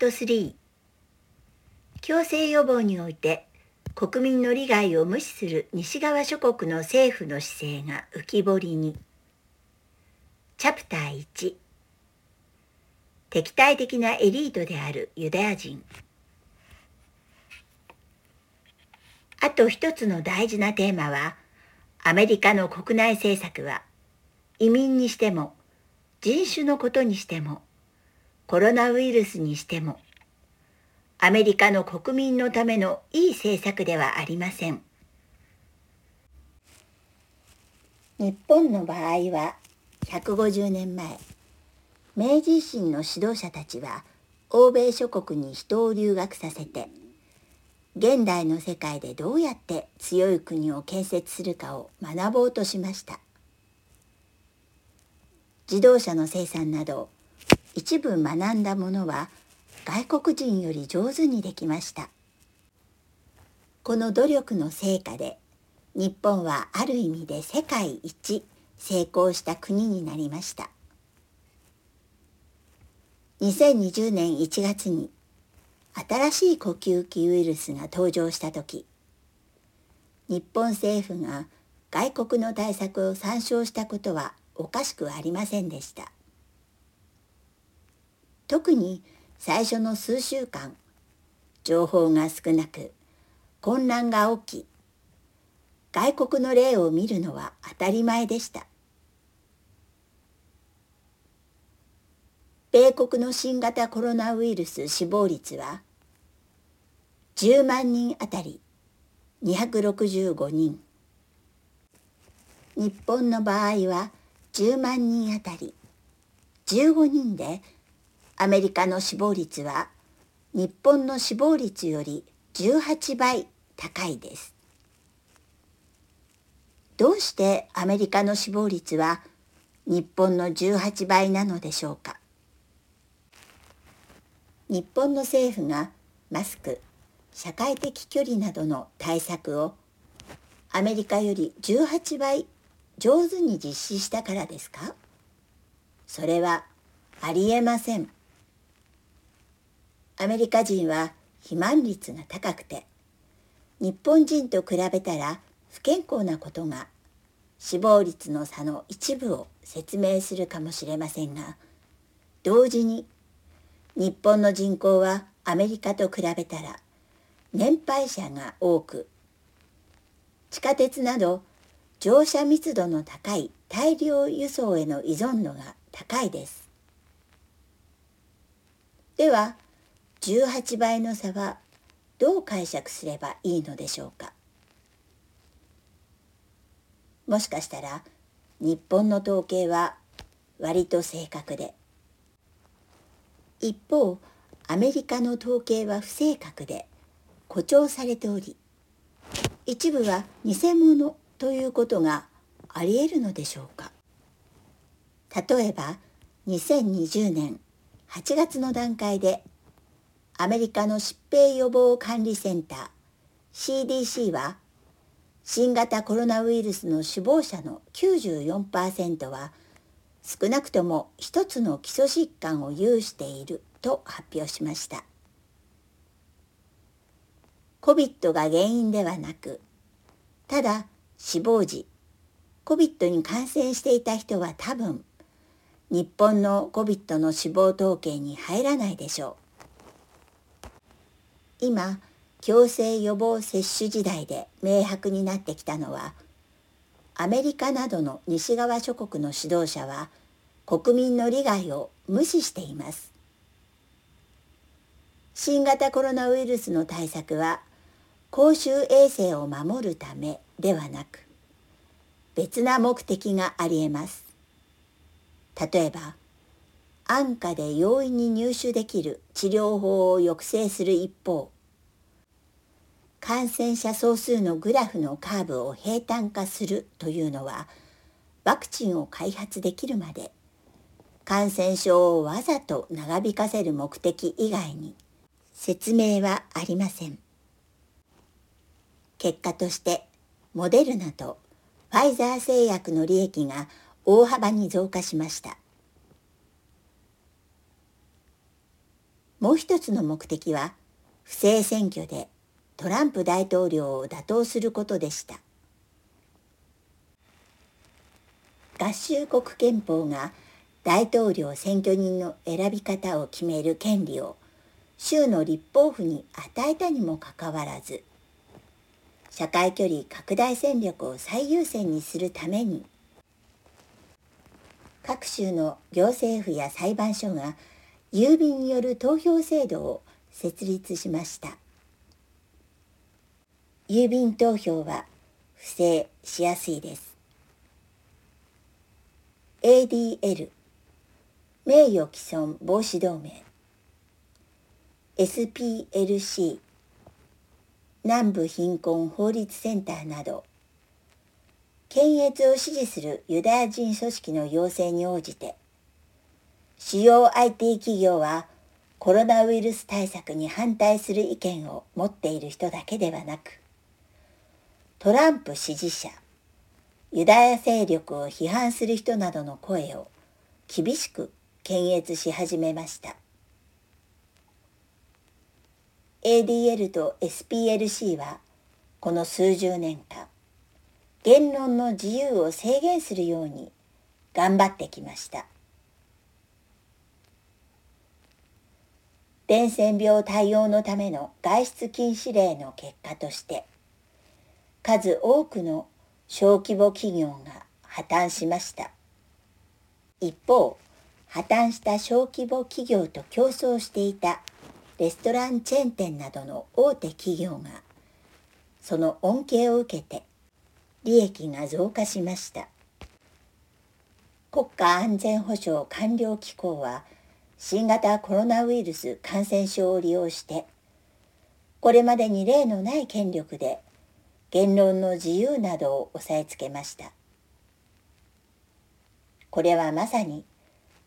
ト3強制予防において国民の利害を無視する西側諸国の政府の姿勢が浮き彫りに。チャプター1敵対的なエリートであるユダヤ人。あと一つの大事なテーマはアメリカの国内政策は移民にしても人種のことにしてもコロナウイルスにしてもアメリカの国民のためのいい政策ではありません。日本の場合は150年前明治維新の指導者たちは欧米諸国に人を留学させて現代の世界でどうやって強い国を建設するかを学ぼうとしました自動車の生産など一部学んだものは外国人より上手にできました。この努力の成果で日本はある意味で世界一成功した国になりました。2020年1月に新しい呼吸器ウイルスが登場した時日本政府が外国の対策を参照したことはおかしくありませんでした。特に最初の数週間情報が少なく混乱が起き外国の例を見るのは当たり前でした。米国の新型コロナウイルス死亡率は10万人あたり265人。日本の場合は10万人あたり15人でアメリカの死亡率は日本の死亡率より18倍高いです。どうしてアメリカの死亡率は日本の18倍なのでしょうか？日本の政府がマスク社会的距離などの対策をアメリカより18倍上手に実施したからですか？それはありえません。アメリカ人は肥満率が高くて日本人と比べたら不健康なことが死亡率の差の一部を説明するかもしれませんが同時に日本の人口はアメリカと比べたら年配者が多く地下鉄など乗車密度の高い大量輸送への依存度が高いです。では18倍の差はどう解釈すればいいのでしょうか？もしかしたら日本の統計は割と正確で一方アメリカの統計は不正確で誇張されており一部は偽物ということがあり得るのでしょうか？例えば2020年8月の段階でアメリカの疾病予防管理センター CDC は新型コロナウイルスの死亡者の94%は少なくとも一つの基礎疾患を有していると発表しました。COVID が原因ではなく、ただ死亡時、COVID に感染していた人は多分、日本の COVID の死亡統計に入らないでしょう。今、強制予防接種時代で明白になってきたのは、アメリカなどの西側諸国の指導者は国民の利害を無視しています。新型コロナウイルスの対策は公衆衛生を守るためではなく別な目的がありえます。例えば安価で容易に入手できる治療法を抑制する一方感染者総数のグラフのカーブを平坦化するというのはワクチンを開発できるまで感染症をわざと長引かせる目的以外に説明はありません。結果としてモデルナとファイザー製薬の利益が大幅に増加しました。もう一つの目的は不正選挙でトランプ大統領を打倒することでした。合衆国憲法が大統領選挙人の選び方を決める権利を州の立法府に与えたにもかかわらず社会距離拡大戦略を最優先にするために各州の行政府や裁判所が郵便による投票制度を設立しました郵便投票は不正しやすいです。ADL 名誉毀損防止同盟。SPLC 南部貧困法律センターなど。検閲を支持するユダヤ人組織の要請に応じて主要 IT 企業はコロナウイルス対策に反対する意見を持っている人だけではなくトランプ支持者ユダヤ勢力を批判する人などの声を厳しく検閲し始めました。ADL と SPLC はこの数十年間言論の自由を制限するように頑張ってきました。伝染病対応のための外出禁止令の結果として数多くの小規模企業が破綻しました。一方、破綻した小規模企業と競争していたレストランチェーン店などの大手企業がその恩恵を受けて利益が増加しました。国家安全保障官僚機構は新型コロナウイルス感染症を利用してこれまでに例のない権力で言論の自由などを押さえつけました。これはまさに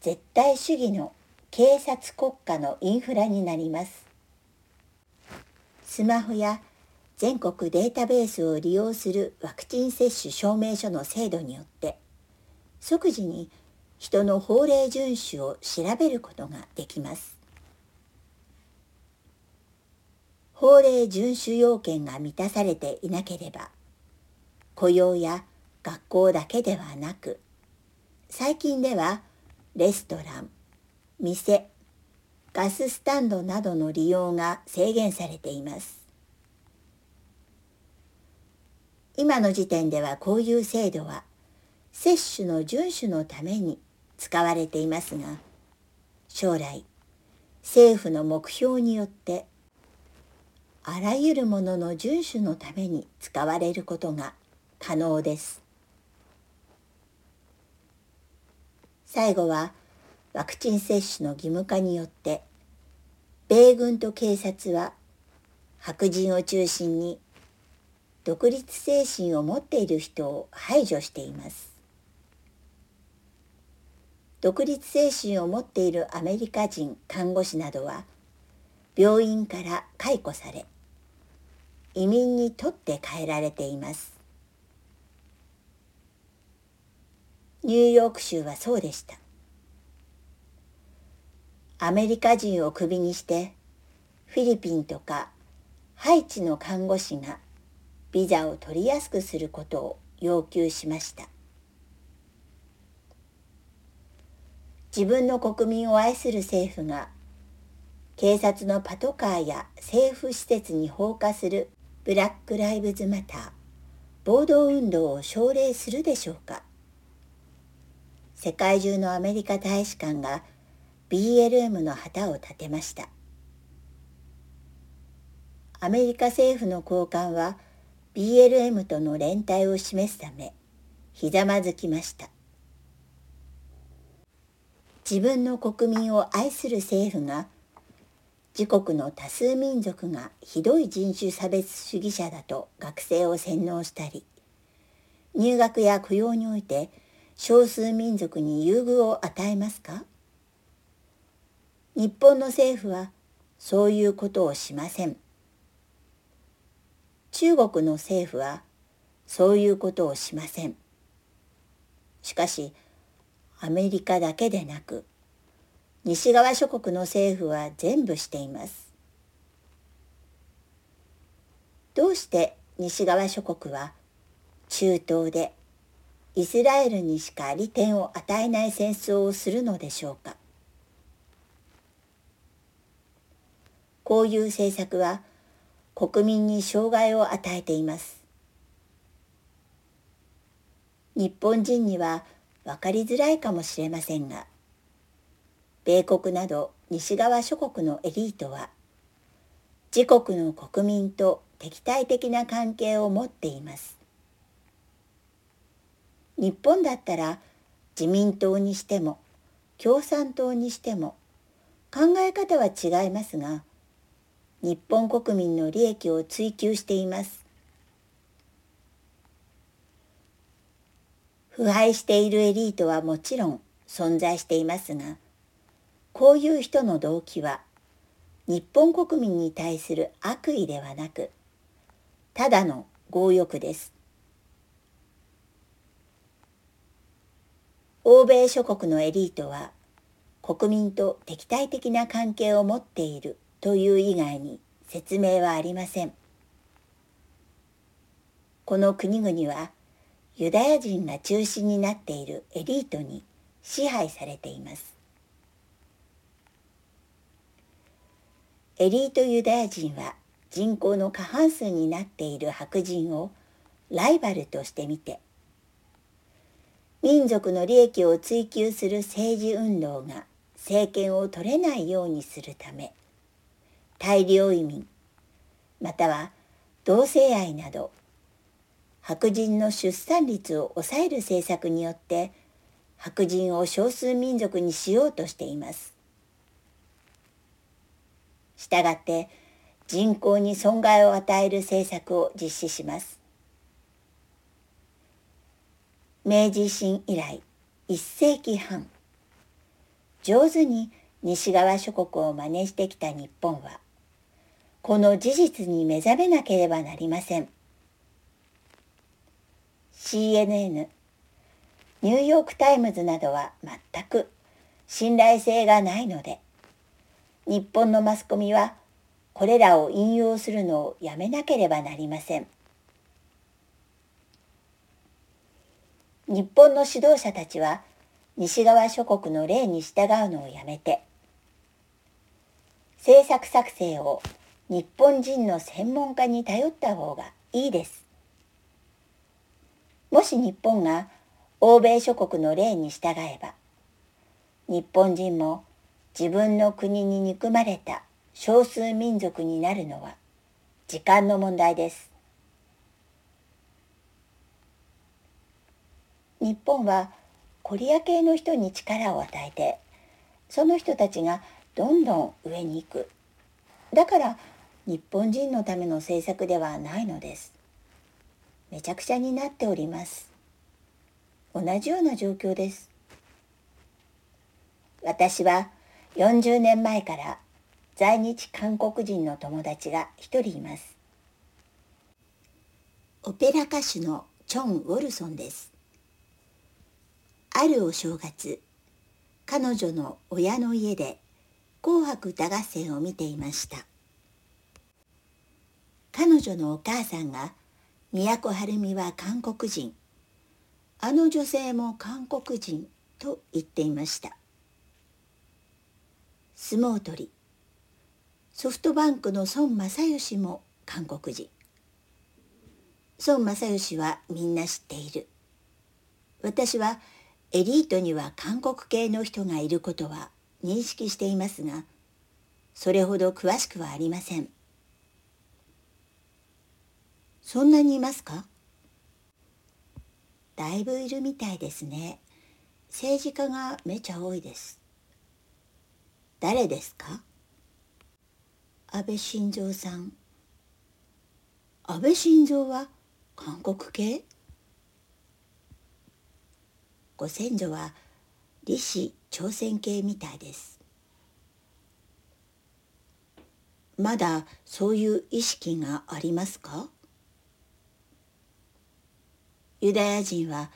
絶対主義の警察国家のインフラになります。スマホや全国データベースを利用するワクチン接種証明書の制度によって即時に人の法令遵守を調べることができます。法令遵守要件が満たされていなければ雇用や学校だけではなく最近ではレストラン店ガススタンドなどの利用が制限されています。今の時点ではこういう制度は接種の遵守のために使われていますが将来政府の目標によってあらゆるものの遵守のために使われることが可能です。最後はワクチン接種の義務化によって米軍と警察は白人を中心に独立精神を持っている人を排除しています。独立精神を持っているアメリカ人看護師などは病院から解雇され移民にとって変えられています。ニューヨーク州はそうでした。アメリカ人をクビにしてフィリピンとかハイチの看護師がビザを取りやすくすることを要求しました。自分の国民を愛する政府が警察のパトカーや政府施設に放火するブラック・ライブズ・マター。暴動運動を奨励するでしょうか。世界中のアメリカ大使館が BLM の旗を立てました。アメリカ政府の高官は BLM との連帯を示すためひざまずきました。自分の国民を愛する政府が自国の多数民族がひどい人種差別主義者だと学生を洗脳したり入学や雇用において少数民族に優遇を与えますか？日本の政府はそういうことをしません。中国の政府はそういうことをしません。しかしアメリカだけでなく西側諸国の政府は全部しています。どうして西側諸国は中東でイスラエルにしか利点を与えない戦争をするのでしょうかこういう政策は国民に障害を与えています。日本人には分かりづらいかもしれませんが、米国など西側諸国のエリートは、自国の国民と敵対的な関係を持っています。日本だったら自民党にしても共産党にしても考え方は違いますが日本国民の利益を追求しています腐敗しているエリートはもちろん存在していますがこういう人の動機は日本国民に対する悪意ではなくただの強欲です欧米諸国のエリートは国民と敵対的な関係を持っているという以外に説明はありません。この国々はユダヤ人が中心になっているエリートに支配されています。エリートユダヤ人は人口の過半数になっている白人をライバルとして見て民族の利益を追求する政治運動が政権を取れないようにするため大量移民または同性愛など白人の出産率を抑える政策によって白人を少数民族にしようとしています。したがって人口に損害を与える政策を実施します。明治維新以来一世紀半上手に西側諸国を真似してきた日本はこの事実に目覚めなければなりません CNN ニューヨーク・タイムズなどは全く信頼性がないので日本のマスコミはこれらを引用するのをやめなければなりません。日本の指導者たちは西側諸国の例に従うのをやめて政策作成を日本人の専門家に頼った方がいいです。もし日本が欧米諸国の例に従えば日本人も自分の国に憎まれた少数民族になるのは時間の問題です。日本はコリア系の人に力を与えてその人たちがどんどん上に行く。だから日本人のための政策ではないのです。めちゃくちゃになっております。同じような状況です。私は40年前から在日韓国人の友達が一人います。オペラ歌手のチョン・ウォルソンです。あるお正月彼女の親の家で紅白歌合戦を見ていました。彼女のお母さんが都はるみは韓国人。あの女性も韓国人と言っていました。相撲取り。ソフトバンクの孫正義も韓国人。孫正義はみんな知っている。私はエリートには韓国系の人がいることは認識していますがそれほど詳しくはありません。そんなにいますか？だいぶいるみたいですね。政治家がめちゃ多いです。誰ですか？安倍晋三さん。安倍晋三は韓国系？ご先祖は李氏朝鮮系みたいです。まだそういう意識がありますか？ユダヤ人は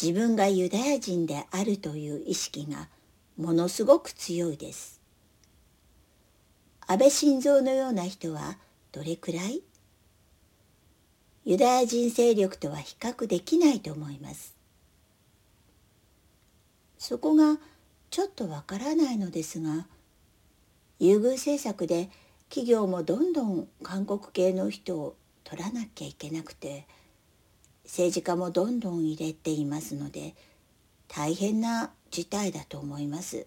自分がユダヤ人であるという意識がものすごく強いです。安倍晋三のような人はどれくらい？ユダヤ人勢力とは比較できないと思います。そこがちょっとわからないのですが優遇政策で企業もどんどん韓国系の人を取らなきゃいけなくて政治家もどんどん入れていますので大変な事態だと思います。